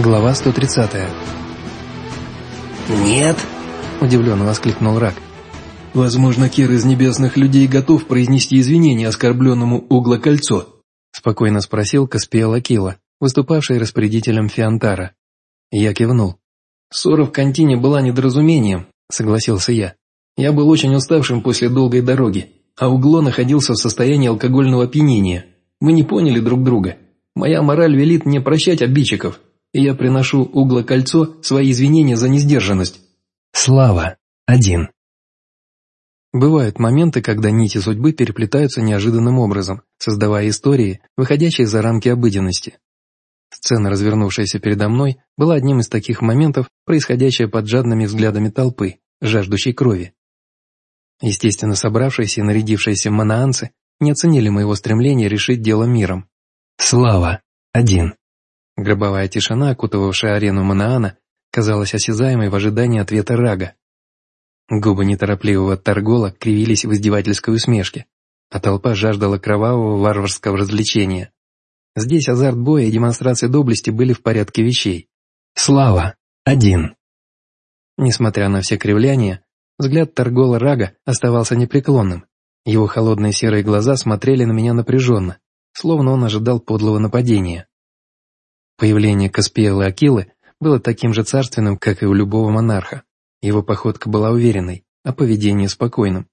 Глава 130. «Нет!» – удивленно воскликнул Рак. «Возможно, Кир из небесных людей готов произнести извинения оскорбленному углокольцо?» – спокойно спросил Каспиэл Акила, выступавший распорядителем Фиантара. Я кивнул. «Ссора в контине была недоразумением», – согласился я. «Я был очень уставшим после долгой дороги, а Угло находился в состоянии алкогольного опьянения. Мы не поняли друг друга. Моя мораль велит мне прощать обидчиков, и я приношу углокольцо свои извинения за несдержанность». Слава. Один. Бывают моменты, когда нити судьбы переплетаются неожиданным образом, создавая истории, выходящие за рамки обыденности. Сцена, развернувшаяся передо мной, была одним из таких моментов, происходящая под жадными взглядами толпы, жаждущей крови. Естественно, собравшиеся и нарядившиеся манаанцы не оценили моего стремления решить дело миром. Слава. Один. Гробовая тишина, окутывавшая арену Манаана, казалась осязаемой в ожидании ответа Рага. Губы неторопливого Таргола кривились в издевательской усмешке, а толпа жаждала кровавого варварского развлечения. Здесь азарт боя и демонстрация доблести были в порядке вещей. Слава. Один. Несмотря на все кривляния, взгляд Таргола Рага оставался непреклонным. Его холодные серые глаза смотрели на меня напряженно, словно он ожидал подлого нападения. Появление Каспиэла Акилы было таким же царственным, как и у любого монарха. Его походка была уверенной, а поведение спокойным.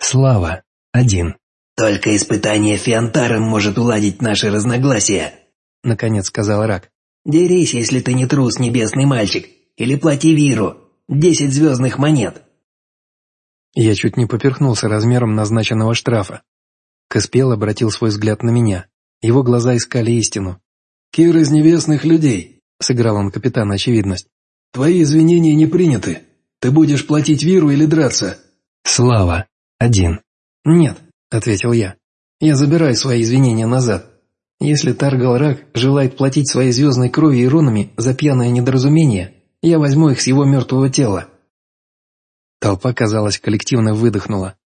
Слава. Один. «Только испытание Фиантаром может уладить наши разногласия», — наконец сказал Рак. «Дерись, если ты не трус, небесный мальчик, или плати Виру. Десять звездных монет». Я чуть не поперхнулся размером назначенного штрафа. Каспел обратил свой взгляд на меня. Его глаза искали истину. «Кир из небесных людей», — сыграл он капитан очевидность. «Твои извинения не приняты. Ты будешь платить Виру или драться?» «Слава. Один». «Нет», — ответил я. «Я забираю свои извинения назад. Если Таргал желает платить своей звездной кровью и рунами за пьяное недоразумение, я возьму их с его мертвого тела». Толпа, казалось, коллективно выдохнула.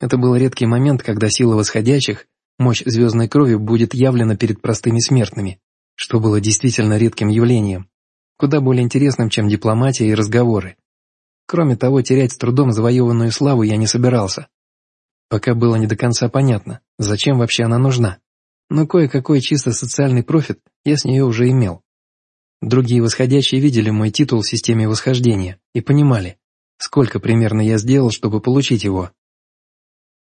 Это был редкий момент, когда сила восходящих, мощь звездной крови будет явлена перед простыми смертными, что было действительно редким явлением, куда более интересным, чем дипломатия и разговоры. Кроме того, терять с трудом завоеванную славу я не собирался. Пока было не до конца понятно, зачем вообще она нужна. Но кое-какой чисто социальный профит я с нее уже имел. Другие восходящие видели мой титул в системе восхождения и понимали, сколько примерно я сделал, чтобы получить его.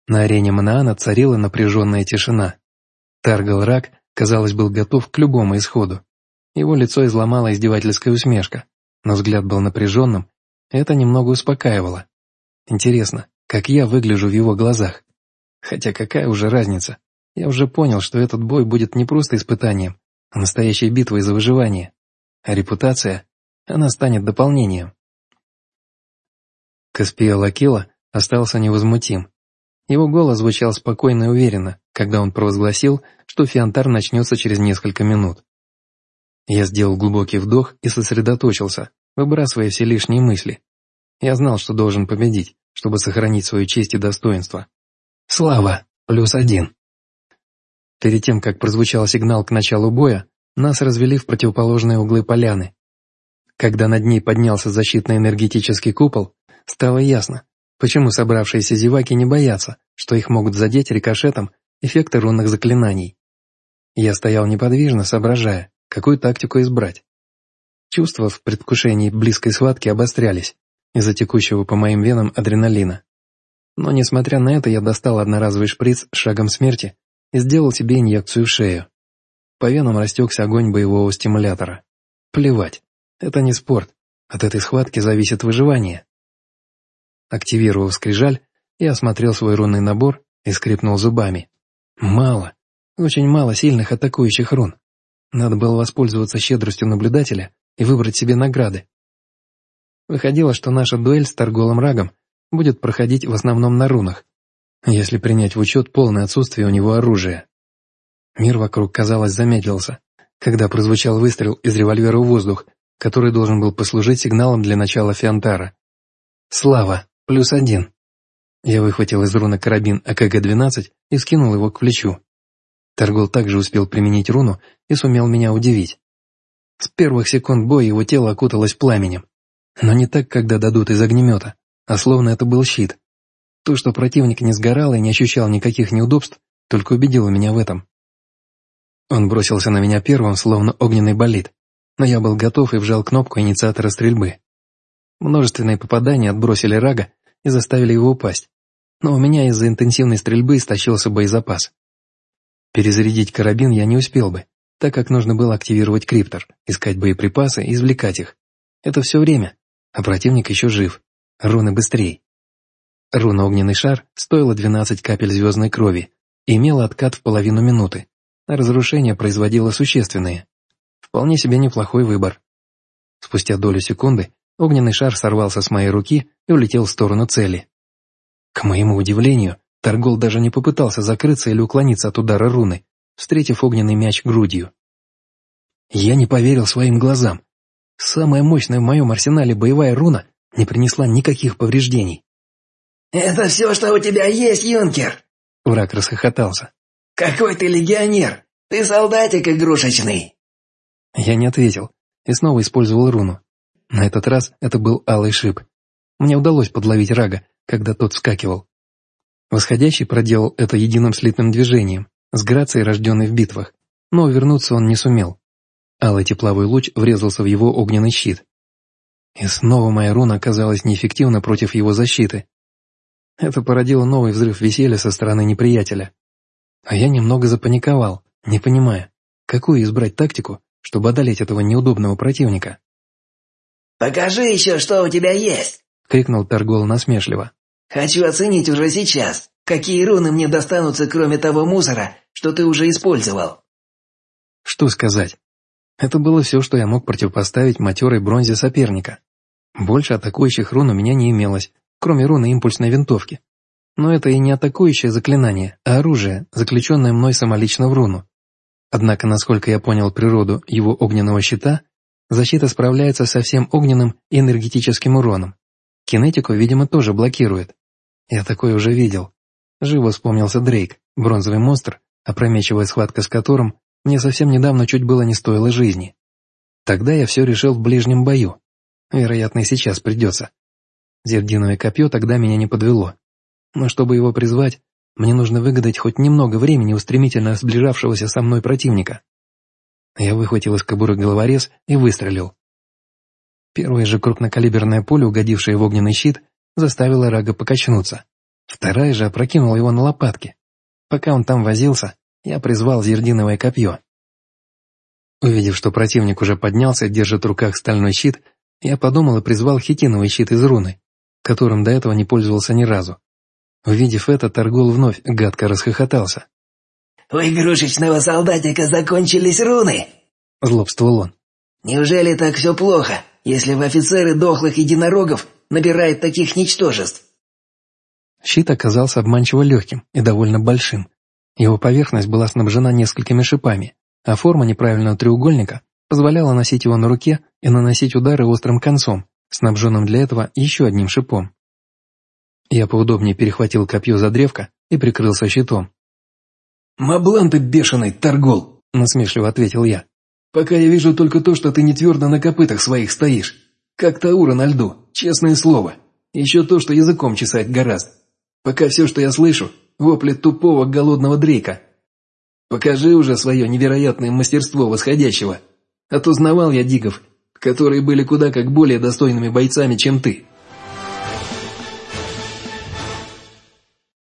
На арене Манаана царила напряженная тишина. Таргал Рак, казалось, был готов к любому исходу. Его лицо изломала издевательская усмешка, но взгляд был напряженным, это немного успокаивало. Интересно, как я выгляжу в его глазах? Хотя какая уже разница? Я уже понял, что этот бой будет не просто испытанием, а настоящей битвой за выживание. А репутация, она станет дополнением. Каспия Лакила остался невозмутим. Его голос звучал спокойно и уверенно, когда он провозгласил, что фиантар начнется через несколько минут. Я сделал глубокий вдох и сосредоточился, выбрасывая все лишние мысли. Я знал, что должен победить, чтобы сохранить свою честь и достоинство. Слава, плюс один. Перед тем, как прозвучал сигнал к началу боя, нас развели в противоположные углы поляны. Когда над ней поднялся защитный энергетический купол, Стало ясно, почему собравшиеся зеваки не боятся, что их могут задеть рикошетом эффекты рунных заклинаний. Я стоял неподвижно, соображая, какую тактику избрать. Чувства в предвкушении близкой схватки обострялись из-за текущего по моим венам адреналина. Но, несмотря на это, я достал одноразовый шприц с шагом смерти и сделал себе инъекцию в шею. По венам растекся огонь боевого стимулятора. Плевать, это не спорт, от этой схватки зависит выживание. Активировал скрижаль, и осмотрел свой рунный набор и скрипнул зубами. Мало, очень мало сильных атакующих рун. Надо было воспользоваться щедростью наблюдателя и выбрать себе награды. Выходило, что наша дуэль с торголом рагом будет проходить в основном на рунах, если принять в учет полное отсутствие у него оружия. Мир вокруг, казалось, замедлился, когда прозвучал выстрел из револьвера в воздух, который должен был послужить сигналом для начала фиантара. Слава! Плюс один. Я выхватил из руны карабин АКГ-12 и скинул его к плечу. Торгол также успел применить руну и сумел меня удивить. С первых секунд боя его тело окуталось пламенем. Но не так, когда дадут из огнемета, а словно это был щит. То, что противник не сгорал и не ощущал никаких неудобств, только убедило меня в этом. Он бросился на меня первым, словно огненный болид, но я был готов и вжал кнопку инициатора стрельбы. Множественные попадания отбросили рага и заставили его упасть, но у меня из-за интенсивной стрельбы истощился боезапас. Перезарядить карабин я не успел бы, так как нужно было активировать криптор, искать боеприпасы и извлекать их. Это все время, а противник еще жив. Руны быстрей. Руна «Огненный шар» стоила 12 капель звездной крови и имела откат в половину минуты, а разрушение производило существенные. Вполне себе неплохой выбор. Спустя долю секунды огненный шар сорвался с моей руки и улетел в сторону цели. К моему удивлению, Торгол даже не попытался закрыться или уклониться от удара руны, встретив огненный мяч грудью. Я не поверил своим глазам. Самая мощная в моем арсенале боевая руна не принесла никаких повреждений. «Это все, что у тебя есть, юнкер!» Враг расхохотался. «Какой ты легионер! Ты солдатик игрушечный!» Я не ответил и снова использовал руну. На этот раз это был алый шип. Мне удалось подловить Рага, когда тот вскакивал. Восходящий проделал это единым слитным движением, с грацией, рожденной в битвах, но вернуться он не сумел. Алый тепловой луч врезался в его огненный щит. И снова моя руна оказалась неэффективна против его защиты. Это породило новый взрыв веселья со стороны неприятеля. А я немного запаниковал, не понимая, какую избрать тактику, чтобы одолеть этого неудобного противника. «Покажи еще, что у тебя есть!» — крикнул Торгол насмешливо. «Хочу оценить уже сейчас, какие руны мне достанутся, кроме того мусора, что ты уже использовал». Что сказать? Это было все, что я мог противопоставить матерой бронзе соперника. Больше атакующих рун у меня не имелось, кроме руны импульсной винтовки. Но это и не атакующее заклинание, а оружие, заключенное мной самолично в руну. Однако, насколько я понял природу его огненного щита, защита справляется со всем огненным и энергетическим уроном. Кинетику, видимо, тоже блокирует. Я такое уже видел. Живо вспомнился Дрейк, бронзовый монстр, опрометчивая схватка с которым мне совсем недавно чуть было не стоило жизни. Тогда я все решил в ближнем бою. Вероятно, и сейчас придется. Зердиновое копье тогда меня не подвело. Но чтобы его призвать, мне нужно выгадать хоть немного времени у стремительно сближавшегося со мной противника. Я выхватил из кобуры головорез и выстрелил. Первая же крупнокалиберная пуля, угодившая в огненный щит, заставила Рага покачнуться. Вторая же опрокинула его на лопатки. Пока он там возился, я призвал зердиновое копье. Увидев, что противник уже поднялся и держит в руках стальной щит, я подумал и призвал хитиновый щит из руны, которым до этого не пользовался ни разу. Увидев это, Торгол вновь гадко расхохотался. «У игрушечного солдатика закончились руны!» — злобствовал он. «Неужели так все плохо, если в офицеры дохлых единорогов набирает таких ничтожеств?» Щит оказался обманчиво легким и довольно большим. Его поверхность была снабжена несколькими шипами, а форма неправильного треугольника позволяла носить его на руке и наносить удары острым концом, снабженным для этого еще одним шипом. Я поудобнее перехватил копье за древко и прикрылся щитом. «Маблан ты бешеный, торгол!» – насмешливо ответил я. «Пока я вижу только то, что ты не твердо на копытах своих стоишь. Как Таура на льду, честное слово. Еще то, что языком чесать гораздо. Пока все, что я слышу, вопли тупого голодного дрейка. Покажи уже свое невероятное мастерство восходящего. А то знавал я дигов, которые были куда как более достойными бойцами, чем ты».